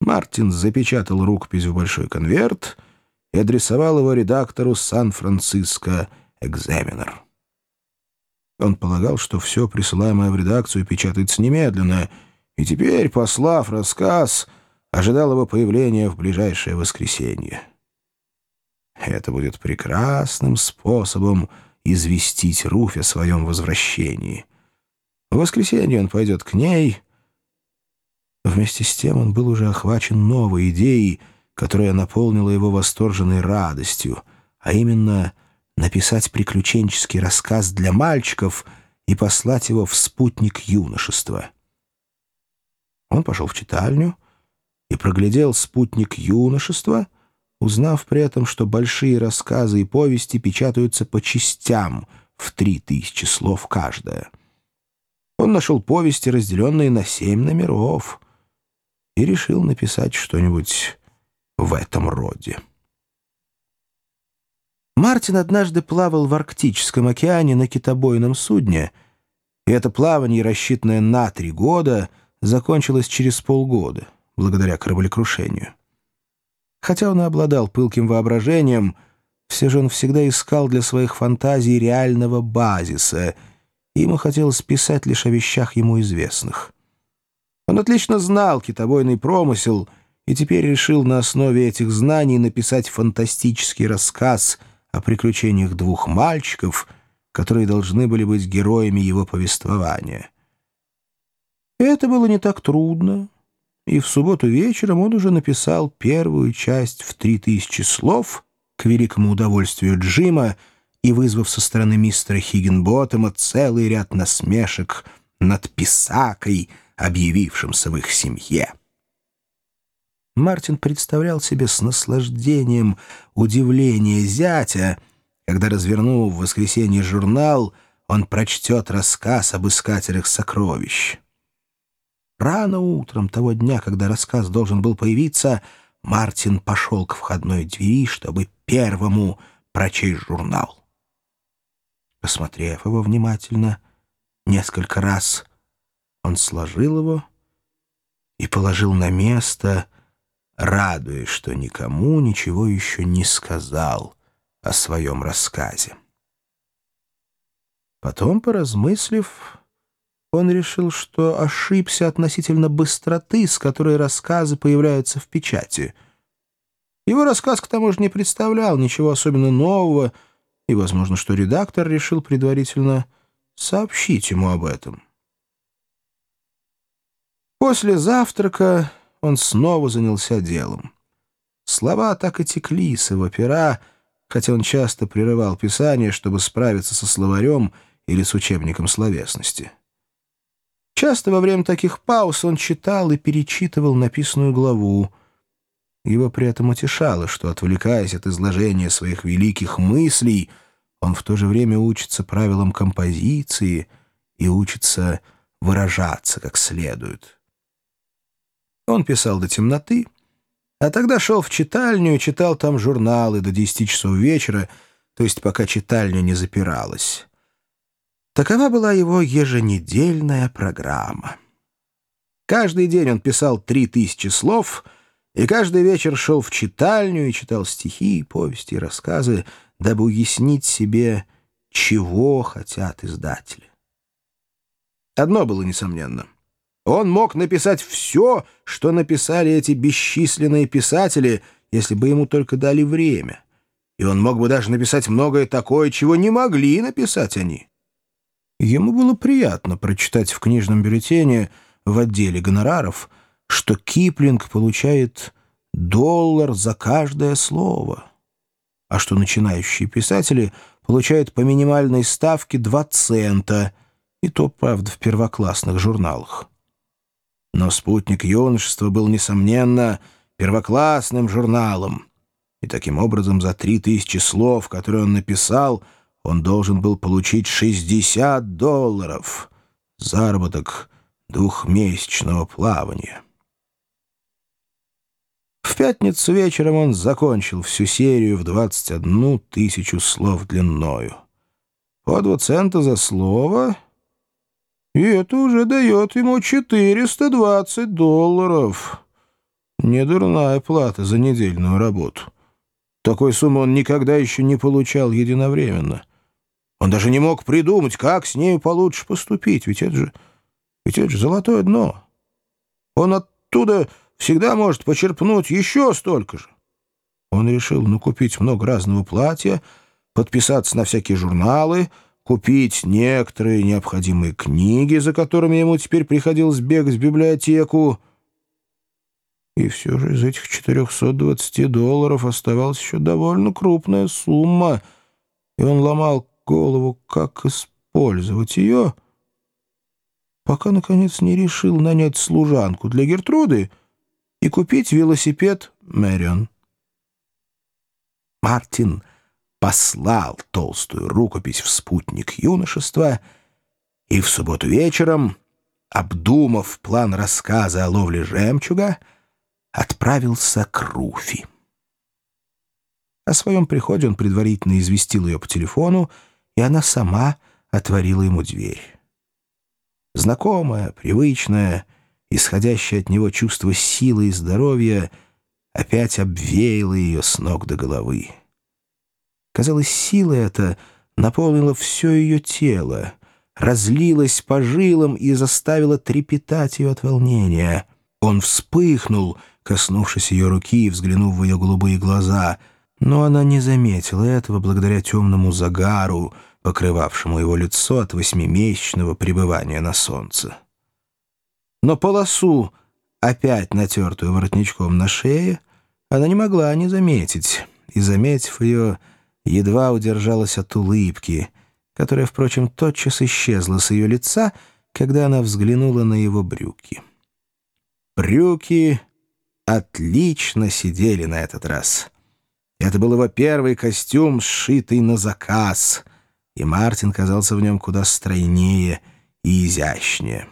Мартин запечатал рукопись в большой конверт и адресовал его редактору Сан-Франциско «Экзаменер». Он полагал, что все присылаемое в редакцию печатается немедленно, и теперь, послав рассказ, ожидал его появления в ближайшее воскресенье. Это будет прекрасным способом известить Руфь о своем возвращении. В воскресенье он пойдет к ней. Вместе с тем он был уже охвачен новой идеей, которая наполнила его восторженной радостью, а именно написать приключенческий рассказ для мальчиков и послать его в спутник юношества. Он пошел в читальню и проглядел спутник юношества — узнав при этом, что большие рассказы и повести печатаются по частям в три тысячи слов каждая. Он нашел повести, разделенные на семь номеров, и решил написать что-нибудь в этом роде. Мартин однажды плавал в Арктическом океане на китобойном судне, и это плавание, рассчитанное на три года, закончилось через полгода, благодаря кораблекрушению. Хотя он и обладал пылким воображением, все же он всегда искал для своих фантазий реального базиса, и ему хотелось писать лишь о вещах ему известных. Он отлично знал китобойный промысел и теперь решил на основе этих знаний написать фантастический рассказ о приключениях двух мальчиков, которые должны были быть героями его повествования. это было не так трудно и в субботу вечером он уже написал первую часть в три тысячи слов к великому удовольствию Джима и вызвав со стороны мистера Хиггинботтема целый ряд насмешек над писакой, объявившимся в их семье. Мартин представлял себе с наслаждением удивление зятя, когда, развернув в воскресенье журнал, он прочтет рассказ об искателях сокровищ. Рано утром того дня, когда рассказ должен был появиться, Мартин пошел к входной двери, чтобы первому прочесть журнал. Посмотрев его внимательно несколько раз, он сложил его и положил на место, радуясь, что никому ничего еще не сказал о своем рассказе. Потом, поразмыслив, он решил, что ошибся относительно быстроты, с которой рассказы появляются в печати. Его рассказ, к тому же, не представлял ничего особенно нового, и, возможно, что редактор решил предварительно сообщить ему об этом. После завтрака он снова занялся делом. Слова так и текли с его пера, хотя он часто прерывал писание, чтобы справиться со словарем или с учебником словесности. Часто во время таких пауз он читал и перечитывал написанную главу. Его при этом утешало, что, отвлекаясь от изложения своих великих мыслей, он в то же время учится правилам композиции и учится выражаться как следует. Он писал до темноты, а тогда шел в читальню и читал там журналы до 10 часов вечера, то есть пока читальня не запиралась. Такова была его еженедельная программа. Каждый день он писал три тысячи слов, и каждый вечер шел в читальню и читал стихи, повести и рассказы, дабы уяснить себе, чего хотят издатели. Одно было несомненно. Он мог написать все, что написали эти бесчисленные писатели, если бы ему только дали время. И он мог бы даже написать многое такое, чего не могли написать они. Ему было приятно прочитать в книжном бюллетене в отделе гонораров, что Киплинг получает доллар за каждое слово, а что начинающие писатели получают по минимальной ставке 2 цента, и то, правда, в первоклассных журналах. Но «Спутник юношества» был, несомненно, первоклассным журналом, и таким образом за три тысячи слов, которые он написал — он должен был получить 60 долларов, заработок двухмесячного плавания. В пятницу вечером он закончил всю серию в 21 тысячу слов длиною. По два цента за слово, и это уже дает ему 420 долларов. Недурная плата за недельную работу. Такой суммы он никогда еще не получал единовременно. Он даже не мог придумать, как с нею получше поступить, ведь это же, ведь это же золотое дно. Он оттуда всегда может почерпнуть еще столько же. Он решил накупить много разного платья, подписаться на всякие журналы, купить некоторые необходимые книги, за которыми ему теперь приходилось бегать в библиотеку. И все же из этих 420 долларов оставалась еще довольно крупная сумма, и он ломал голову, как использовать ее, пока, наконец, не решил нанять служанку для Гертруды и купить велосипед Мэрион. Мартин послал толстую рукопись в спутник юношества и в субботу вечером, обдумав план рассказа о ловле жемчуга, отправился к Руфи. О своем приходе он предварительно известил ее по телефону, и она сама отворила ему дверь. Знакомое, привычное, исходящее от него чувство силы и здоровья — опять обвеяло ее с ног до головы. Казалось, сила эта наполнила все ее тело, разлилась по жилам и заставила трепетать ее от волнения. Он вспыхнул, коснувшись ее руки и взглянув в ее голубые глаза, но она не заметила этого благодаря темному загару, покрывавшему его лицо от восьмимесячного пребывания на солнце. Но полосу, опять натертую воротничком на шее, она не могла не заметить, и, заметив ее, едва удержалась от улыбки, которая, впрочем, тотчас исчезла с ее лица, когда она взглянула на его брюки. Брюки отлично сидели на этот раз. Это был его первый костюм, сшитый на заказ, и Мартин казался в нем куда стройнее и изящнее.